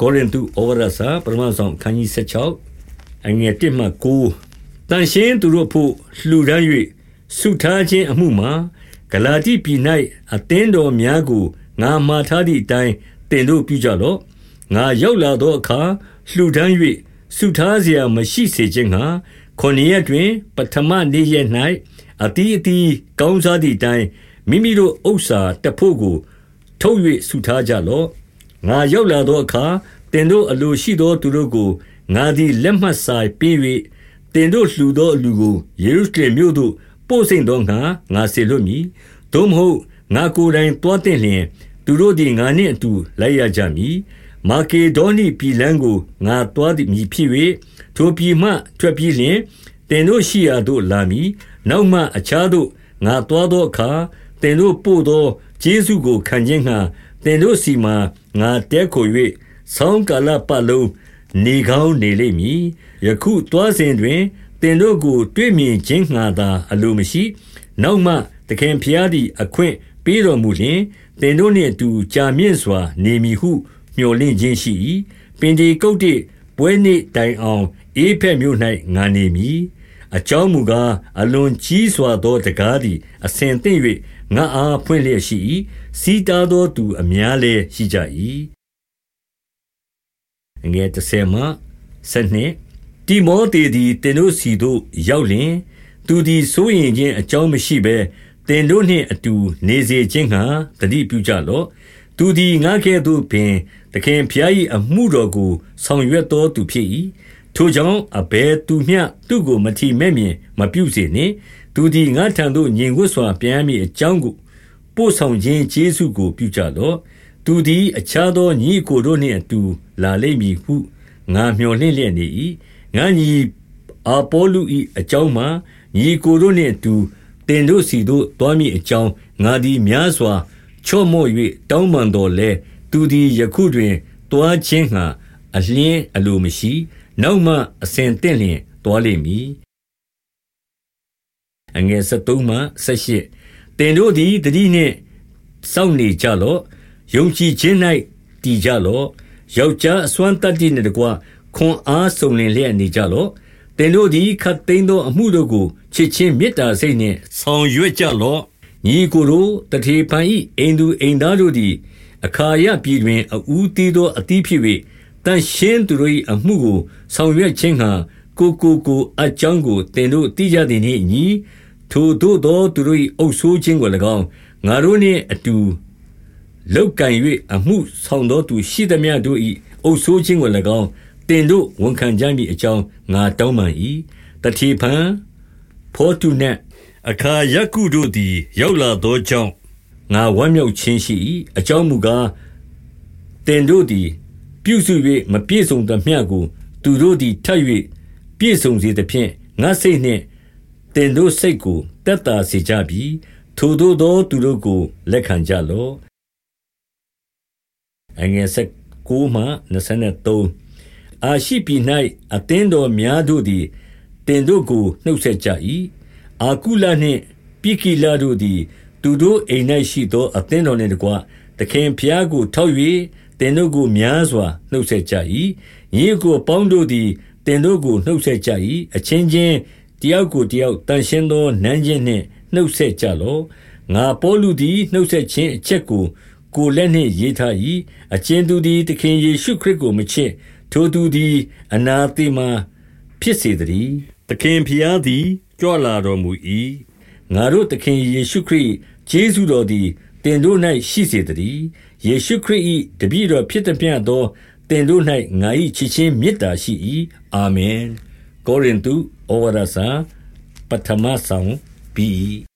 ကောရိန္သုဩဝါဒစာပထမဆုံးအခန်းကြီး16အငယ်1မှ9တန်ရှင်းသူတို့ဖို့လှူဒန်း၍ဆုထားခြင်းအမှုမှာဂလာတိပြည်၌အသင်းတော်များကိုငါမှာထားသည့်အတိုင်းတင်တို့ပြုကြလော့ငါရောက်လာသောအခါလှူဒန်း၍ဆုထားเสียမရှိစေခြင်းငှာခொနည်းတွင် ပထမနေ့ရက်၌အတီးအတီးကောင်းစားသည့်အတိုင်းမိမိတို့ဥစ္စာတဖို့ကို ထုတ်၍ဆုထားကြလော့ ငါရောက်လာသောအခါတင်တို့အလိုရှိသောသူတို့ကိုငါသည်လက်မှတ်စာပေး၍တင်တို့လှူသောအလူကိုယေရုရှလင်မြို့သို့ပို့စိမ့်သောငါငါစေလွတ်မည်သို့မဟုတ်ငါကိုယ်တိုင်တွားတင်လျင် သူတို့သည်ငါနှင့်အတူလိုက်ရကြမည်မာကေဒေါနိပြည်လန်းကိုငါတွားသည်မည်ဖြစ်၍ထိုပြည်မှထွက်ပြေးလျင်တင်တို့ရှိရာသို့လာမည်နောက်မှအခြားသို့ငါတွားသောအခါတင်တို့ပို့သော ကျေးဇူးကိုခံခြင်းငှာတင်တို့စီမှာငါတဲခို၍ဆောင်းကာလပတ်လုံးနေကောင်းနေလိမ့်မည်ယခုတွားစဉ်တွင်တင်တို့ကို တွေ့မြင်ခြင်းငှာသာအလိုမရှိနောက်မှသခင်ဖျားသည့်အခွင့်ပေးတော်မူလျင်တင်တို့နှင့်အတူကြာမြင့်စွာ နေမည်ဟုမျှော်လင့်ခြင်းရှိ၏ပင်ဒီကုတ်တိပွဲနေ့တိုင်အောင်အေးဖက်မြို့၌ငါနေမည်အကြောင်းမူကားအလွန်ကြီးစွာသောတကားသည်အစဉ်သင့်၍ ငါအားဖွင့်လျက်ရှိ၏စီးတားသောသူအများလည်းရှိကြ၏ငယ်30မှ7တိမောသေသည်တင်တို့စီသို့ရောက်လျင်သူသည်စိုးရင်ခြင်းအကြောင်းမရှိဘဲတင်တို့နှင့်အတူနေစေခြင်းငှာတတိပြုကြလော့သူသည်ငါကဲ့သို့ပင်သခင်ဖျား၏အမှုတော်ကိုဆောင်ရွက်တော်သူဖြစ်၏ထိုကြောင့်အဘယ်သူမျှသူ့ကိုမထီမဲ့မြင်မပြုစေနှင့် သူသည်ငါထံသို့ညင်ဝတ်စွာပြန်မည်အကြောင်းကိုပို့ဆောင်ခြင်းကျေးဇူးကိုပြုကြလော့သူသည်အခြားသောညီကိုတို့နှင့်အတူလာလိမ့်မည်ဟုငါမျှော်လင့်လျက်နေ၏ငါညီအာပေါလု၏အကြောင်းမှာညီကိုတို့နှင့်အတူတင်တို့စီတို့တွားမည်အကြောင်းငါသည်များစွာချော့မော့၍တောင်းပန်တော်လဲသူသည်ယခုတွင်တွားခြင်းငှာအလင်းအလိုမရှိ နောက်မှအစဉ်တင့်လျင်တွားလိမ့်မည် အငယ်73မှ78တင်တို့သည်တတိနှင့်စောင့်နေကြလော့ယုံကြည်ခြင်း၌တည်ကြလော့ယောက်ျားအစွမ်းတတ္တိနှင့်တကွခွန်အားစုံလင်လျက်နေကြလော့တင်တို့သည်ခတ်သိမ်းသောအမှုတို့ကိုချစ်ချင်းမေတ္တာစိတ်နှင့်ဆောင်ရွက်ကြလော့ညီကိုတို့တထေဖန်ဤအိမ်သူအိမ်သားတို့သည်အခါရပြည်တွင်အူးတီးသောအသီးဖြစ်၍တန်ရှင်းသူတို့၏အမှုကိုဆောင်ရွက်ခြင်းဟံကိုကိုကိုအကြောင်းကိုတင်တို့သိကြသည်နှင့်ညီ ထိုတို့သောသူတို့၏အုပ်ဆိုးခြင်းကို၎င်းငါတို့နှင့်အတူလောက်ကံ၍အမှုဆောင်သောသူရှိသမျှတို့၏အုပ်ဆိုးခြင်းကို၎င်းတင်တို့ဝန်ခံကြမည်အကြောင်းငါတောင်းပန်၏တတိဖန်ဖောတုနတ်အခါယကုတို့သည် ရောက်လာသောကြောင့်ငါဝမ်းမြောက်ခြင်းရှိ၏အကြောင်းမူကားတင်တို့သည် ပြုစု၍မပြည့်စုံသမျှကို သူတို့သည်ထပ်၍ပြည့်စုံစေသဖြင့်ငါစိတ်နှင့် တင်တို့စိတ်ကိုတက်တာစေကြပြီထိုတို့သောသူတို့ကို လက်ခံကြလော့အငယ်ဆက်ကိုမှ23အာရှိပြည်၌အသင်းတော်များတို့သည်တင်တို့ကိုနှုတ်ဆက်ကြ၏အာကုလနှင့်ပိကိလတို့သည် သူတို့အိမ်၌ရှိသောအသင်းတော်နှင့်တကွသခင်ဖျားကိုထောက်၍တင်တို့ကိုများစွာနှုတ်ဆက်ကြ၏ညီကိုပေါင်းတို့သည်တင်တို့ကိုနှုတ်ဆက်ကြ၏အချင်းချင်း တယောက်ကိုတယောက်တန်ရှင်းသောနန်းချင်းနှင့်နှုတ်ဆက်ကြလော့ငါပေါလုသည်နှုတ်ဆက်ခြင်းအချက်ကို ကိုလက်နှင့်ရေးထား၏အချင်းသူသည်သခင်ယေရှုခရစ်ကိုမချစ်ထိုသူသည်အနာသေမာဖြစ်စေတည်းသခင်ဖျားသည်ကြွလာတော်မူ၏ငါတို့သခင်ယေရှုခရစ်ယေရှုတော်သည်တင်တို့၌ရှိစေတည်းယေရှုခရစ်၏တပည့်တော်ဖြစ်သည်ပြသောတင်တို့၌ငါ၏ချစ်ချင်းမေတ္တာရှိ၏အာမင် ကောရိန္သုဩဝါဒစာပထမဆောင်ပြီး